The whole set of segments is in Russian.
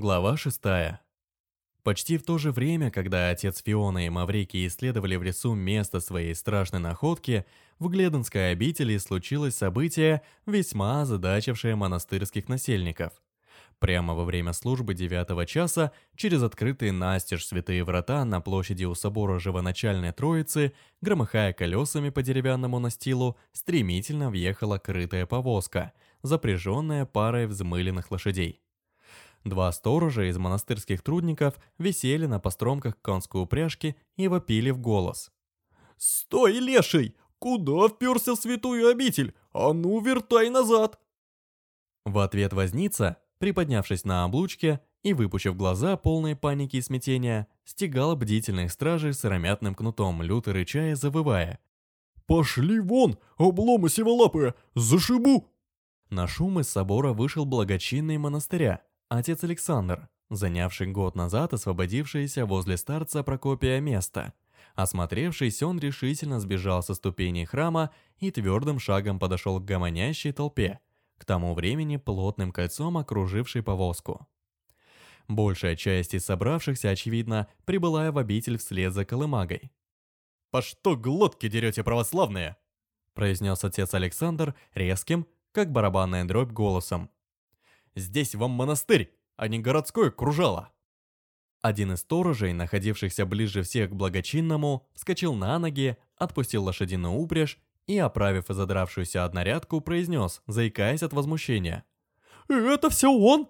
Глава 6. Почти в то же время, когда отец Фиона и Маврики исследовали в лесу место своей страшной находки, в Гледонской обители случилось событие, весьма озадачившее монастырских насельников. Прямо во время службы девятого часа через открытые настежь святые врата на площади у собора Живоначальной Троицы, громыхая колесами по деревянному настилу, стремительно въехала крытая повозка, запряженная парой взмыленных лошадей. Два сторожа из монастырских трудников висели на постромках конской упряжки и вопили в голос. «Стой, леший! Куда вперся в святую обитель? А ну, вертай назад!» В ответ возница, приподнявшись на облучке и выпучив глаза полные паники и смятения, стегала бдительных стражей сыромятным кнутом, люто рыча и завывая. «Пошли вон, обломы сиволапые! Зашибу!» На шум из собора вышел благочинный монастыря, отец Александр, занявший год назад освободившееся возле старца Прокопия место. Осмотревшись, он решительно сбежал со ступеней храма и твердым шагом подошел к гомонящей толпе, к тому времени плотным кольцом окружившей повозку. Большая часть из собравшихся, очевидно, прибыла в обитель вслед за колымагой. «По что глотки дерете, православные?» произнес отец Александр резким, как барабанная дробь, голосом. «Здесь вам монастырь, а не городское кружало!» Один из сторожей, находившихся ближе всех к благочинному, вскочил на ноги, отпустил лошадиную упряжь и, оправив задравшуюся однорядку, произнес, заикаясь от возмущения. «Это все он?»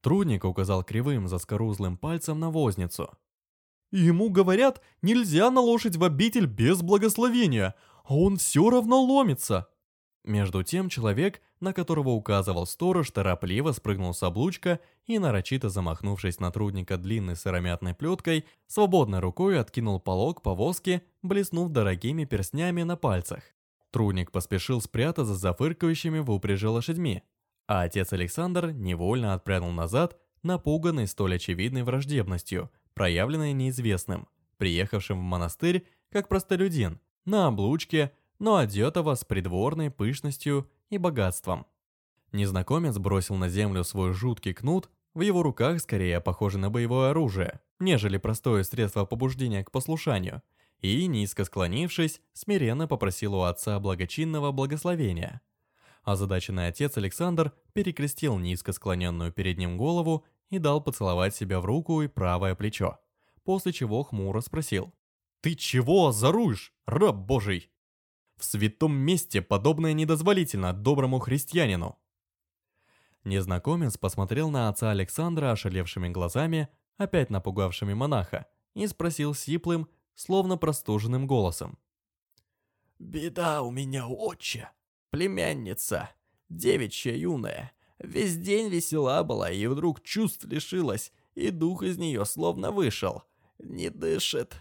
Трудник указал кривым заскорузлым пальцем на возницу. «Ему говорят, нельзя на лошадь в обитель без благословения, а он все равно ломится!» Между тем человек, на которого указывал сторож, торопливо спрыгнул с облучка и, нарочито замахнувшись на трудника длинной сыромятной плеткой, свободной рукой откинул полог повозки, блеснув дорогими перстнями на пальцах. Трудник поспешил спрятаться за зафыркающими в упряжи лошадьми, а отец Александр невольно отпрянул назад, напуганный столь очевидной враждебностью, проявленной неизвестным, приехавшим в монастырь как простолюдин, на облучке, но одетого с придворной пышностью и богатством. Незнакомец бросил на землю свой жуткий кнут, в его руках скорее похоже на боевое оружие, нежели простое средство побуждения к послушанию, и, низко склонившись, смиренно попросил у отца благочинного благословения. Озадаченный отец Александр перекрестил низко склоненную перед ним голову и дал поцеловать себя в руку и правое плечо, после чего хмуро спросил. «Ты чего озоруешь, раб божий?» В святом месте подобное недозволительно доброму христианину. Незнакомец посмотрел на отца Александра ошалевшими глазами, опять напугавшими монаха, и спросил сиплым, словно простуженным голосом. «Беда у меня, отче, племянница, девичья юная, весь день весела была и вдруг чувств лишилась, и дух из нее словно вышел, не дышит.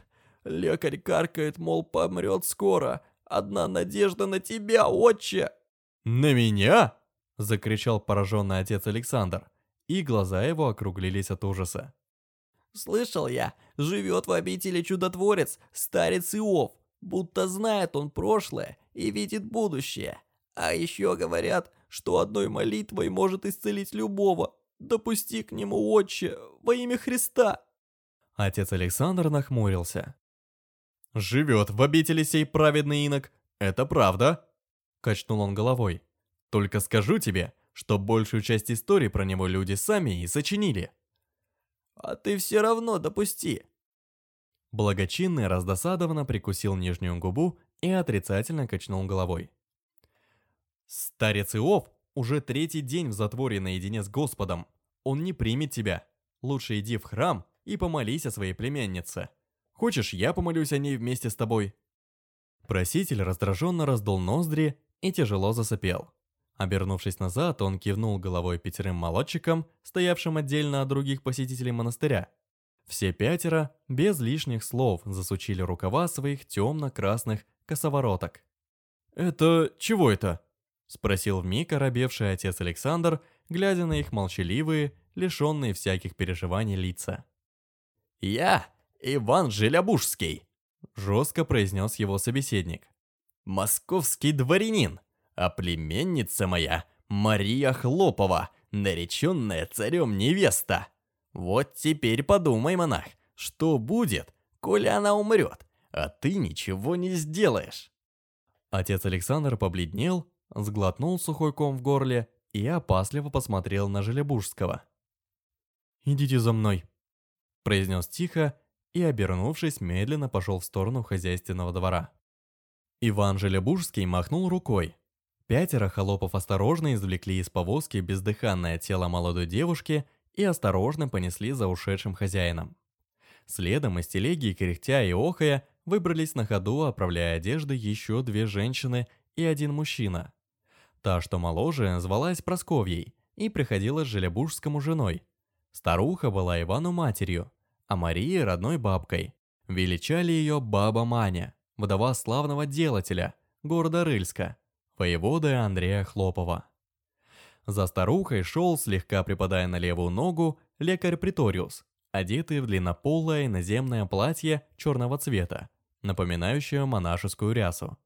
Лекарь каркает, мол, помрет скоро, Одна надежда на тебя, отче!» «На меня?» — закричал пораженный отец Александр, и глаза его округлились от ужаса. «Слышал я, живет в обители чудотворец, старец Иов, будто знает он прошлое и видит будущее. А еще говорят, что одной молитвой может исцелить любого. Допусти к нему, отче, во имя Христа!» Отец Александр нахмурился. «Живет в обители сей праведный инок, это правда?» Качнул он головой. «Только скажу тебе, что большую часть истории про него люди сами и сочинили». «А ты все равно допусти». Благочинный раздосадованно прикусил нижнюю губу и отрицательно качнул головой. «Старец Иов уже третий день в затворе наедине с Господом. Он не примет тебя. Лучше иди в храм и помолись о своей племяннице. Хочешь, я помолюсь о ней вместе с тобой?» Проситель раздраженно раздул ноздри и тяжело засопел. Обернувшись назад, он кивнул головой пятерым молодчикам, стоявшим отдельно от других посетителей монастыря. Все пятеро, без лишних слов, засучили рукава своих темно-красных косовороток. «Это чего это?» — спросил вмиг оробевший отец Александр, глядя на их молчаливые, лишенные всяких переживаний лица. «Я Иван Желябужский», — жестко произнес его собеседник. «Московский дворянин, а племенница моя Мария Хлопова, нареченная царем невеста. Вот теперь подумай, монах, что будет, коли она умрет, а ты ничего не сделаешь. Отец Александр побледнел, сглотнул сухой ком в горле и опасливо посмотрел на Желебужского. «Идите за мной», — произнес тихо и, обернувшись, медленно пошел в сторону хозяйственного двора. Иван Желебужский махнул рукой. Пятеро холопов осторожно извлекли из повозки бездыханное тело молодой девушки и осторожно понесли за ушедшим хозяином. Следом из телеги, кряхтя и охая, выбрались на ходу, оправляя одежды еще две женщины и один мужчина. Та, что моложе, звалась Просковьей и приходилась Желебужскому женой. Старуха была Ивану матерью, а Мария родной бабкой. Величали ее баба Маня, вдова славного делателя, города Рыльска, воеводы Андрея Хлопова. За старухой шел, слегка припадая на левую ногу, лекарь Приториус, одетый в длиннополое наземное платье черного цвета, напоминающее монашескую рясу.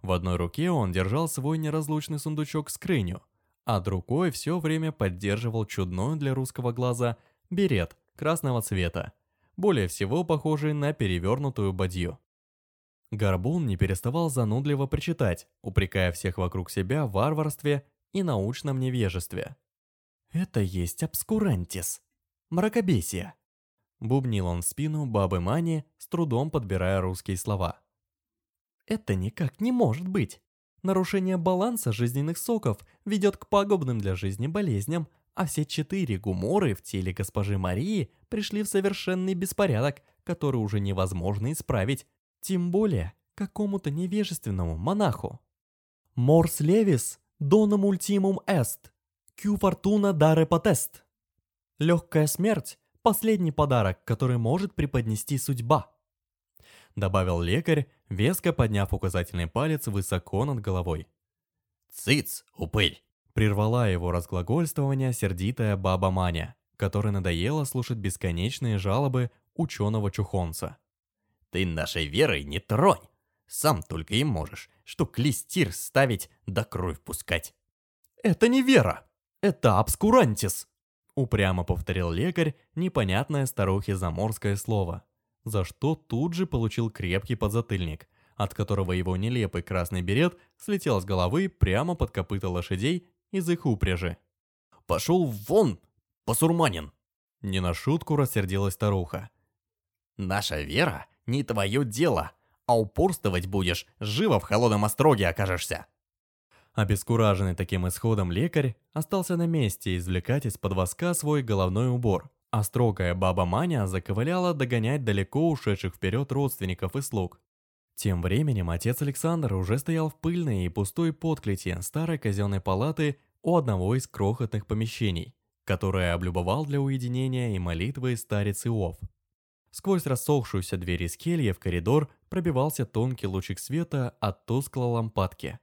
В одной руке он держал свой неразлучный сундучок с крынью, а другой все время поддерживал чудной для русского глаза берет красного цвета, более всего похожий на перевернутую бадью. Горбун не переставал занудливо причитать, упрекая всех вокруг себя в варварстве и научном невежестве. «Это есть обскурантис, мракобесие», — бубнил он в спину бабы Мани, с трудом подбирая русские слова. «Это никак не может быть. Нарушение баланса жизненных соков ведет к пагубным для жизни болезням, а все четыре гуморы в теле госпожи Марии пришли в совершенный беспорядок, который уже невозможно исправить, тем более какому-то невежественному монаху. Морс левис donum ultimum est, Q fortuna dare potest. Легкая смерть – последний подарок, который может преподнести судьба. Добавил лекарь, веско подняв указательный палец высоко над головой. «Цыц, упырь!» Прервала его разглагольствование сердитая баба Маня, которой надоело слушать бесконечные жалобы ученого-чухонца. «Ты нашей верой не тронь! Сам только и можешь, что клестир ставить да кровь пускать!» «Это не вера! Это обскурантис!» Упрямо повторил лекарь непонятное старухе заморское слово, за что тут же получил крепкий подзатыльник, от которого его нелепый красный берет слетел с головы прямо под копыта лошадей из их упряжи. «Пошел вон, басурманин!» Не на шутку рассердилась старуха. «Наша вера не твое дело, а упорствовать будешь, живо в холодном остроге окажешься!» Обескураженный таким исходом лекарь остался на месте извлекать из-под воска свой головной убор, а строгая баба Маня заковыляла догонять далеко ушедших вперед родственников и слуг. Тем временем отец Александр уже стоял в пыльной и пустой подклете старой казенной палаты у одного из крохотных помещений, которое облюбовал для уединения и молитвы старец Иов. Сквозь рассохшуюся дверь из кельи в коридор пробивался тонкий лучик света от тусклой лампадки.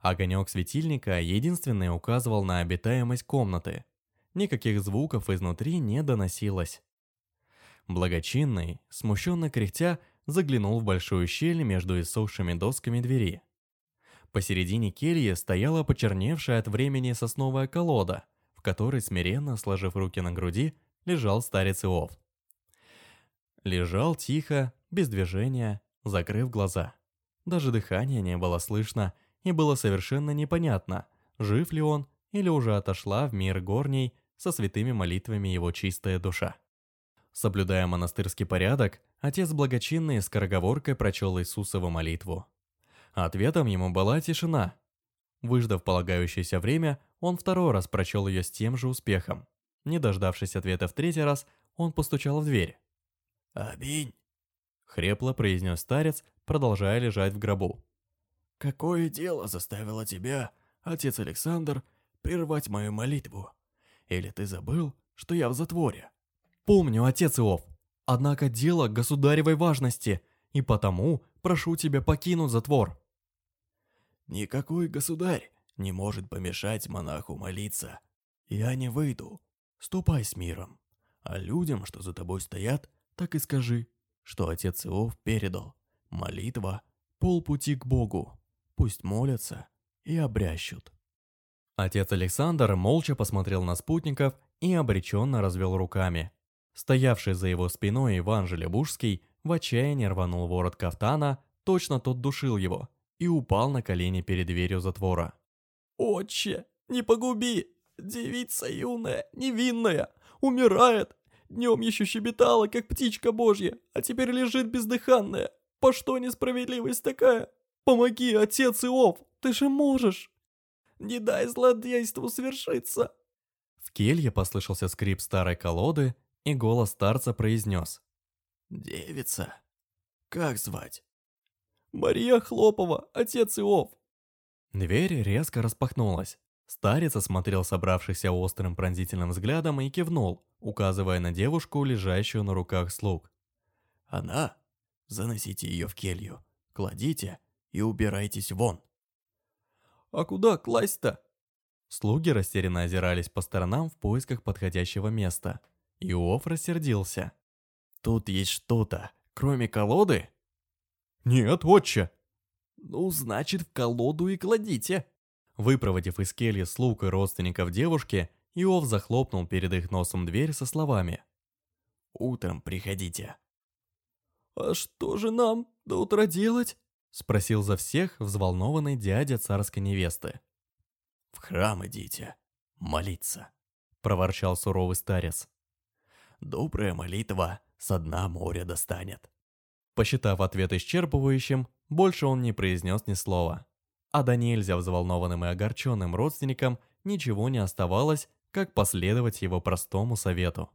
Огонек светильника единственный указывал на обитаемость комнаты. Никаких звуков изнутри не доносилось. Благочинный, смущенно кряхтя, заглянул в большую щель между иссохшими досками двери. Посередине кельи стояла почерневшая от времени сосновая колода, в которой, смиренно сложив руки на груди, лежал старец Иов. Лежал тихо, без движения, закрыв глаза. Даже дыхания не было слышно, и было совершенно непонятно, жив ли он или уже отошла в мир горней со святыми молитвами его чистая душа. Соблюдая монастырский порядок, отец благочинный скороговоркой прочел Иисусову молитву. Ответом ему была тишина. Выждав полагающееся время, он второй раз прочел ее с тем же успехом. Не дождавшись ответа в третий раз, он постучал в дверь. «Аминь!» — хрепло произнес старец, продолжая лежать в гробу. «Какое дело заставило тебя, отец Александр, прервать мою молитву? Или ты забыл, что я в затворе?» «Помню, отец Иов. Однако дело государевой важности, и потому прошу тебя покинуть затвор». «Никакой государь не может помешать монаху молиться. Я не выйду. Ступай с миром. А людям, что за тобой стоят, так и скажи, что отец Иов передал. Молитва – полпути к Богу пусть молятся и обрящут. Отец Александр молча посмотрел на спутников и обреченно развел руками. Стоявший за его спиной Иван Желебужский в отчаянии рванул ворот кафтана, точно тот душил его, и упал на колени перед дверью затвора. «Отче, не погуби! Девица юная, невинная, умирает! Днем еще щебетала, как птичка божья, а теперь лежит бездыханная. По что несправедливость такая? Помоги, отец Иов, ты же можешь! Не дай злодейству свершиться!» В келье послышался скрип старой колоды, и голос старца произнес. «Девица? Как звать?» «Мария Хлопова, отец Иов». Дверь резко распахнулась. Старец осмотрел собравшихся острым пронзительным взглядом и кивнул, указывая на девушку, лежащую на руках слуг. «Она? Заносите ее в келью, кладите и убирайтесь вон». «А куда класть-то?» Слуги растерянно озирались по сторонам в поисках подходящего места. Иов рассердился. «Тут есть что-то, кроме колоды?» «Нет, отче!» «Ну, значит, в колоду и кладите!» Выпроводив из кельи слуг и родственников девушки, Иов захлопнул перед их носом дверь со словами. «Утром приходите». «А что же нам до утра делать?» Спросил за всех взволнованный дядя царской невесты. «В храм идите, молиться», — проворчал суровый старец. «Добрая молитва со дна моря достанет». Посчитав ответ исчерпывающим, больше он не произнес ни слова. А да нельзя взволнованным и огорченным родственникам ничего не оставалось, как последовать его простому совету.